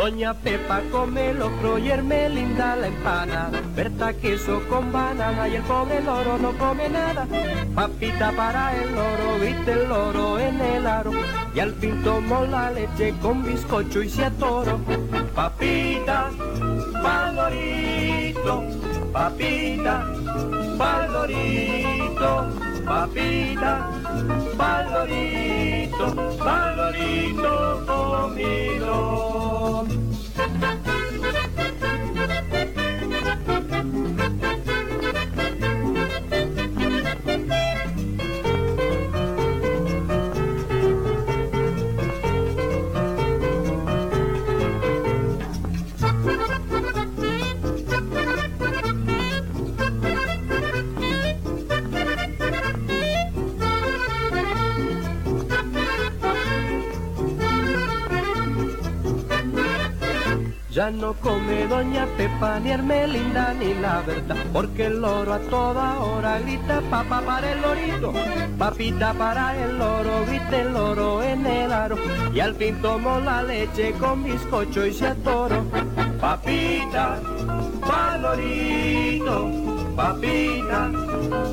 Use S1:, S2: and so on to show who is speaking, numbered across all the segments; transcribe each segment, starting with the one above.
S1: Doña Pepa come locro y Hermelinda la empanada. Berta queso con banana y el pobre loro no come nada. Papita para el loro, viste el loro en el aro. Y al fin tomó la leche con bizcocho y se atoró. Papita, valorito, papita, valorito, papita, valorito, valorito No come doña Pepa ni Hermelinda ni la verdad, porque el loro a toda hora grita papá para el lorito, papita para el loro, grita el loro en el aro, y al fin tomó la leche con bizcocho y se atoró. Papita, valorito, papita,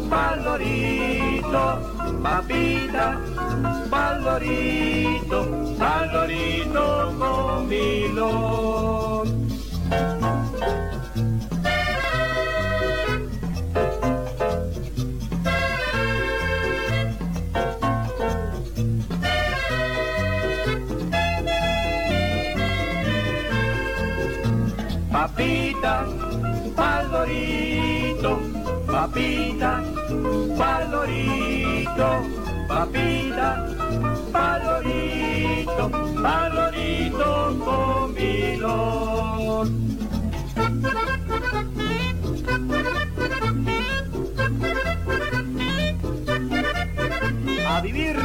S1: valorito, papita, valorito, valorito comilo. Papita, valorito, papita, valorito, papita, valorito, valorito comilón. A vivir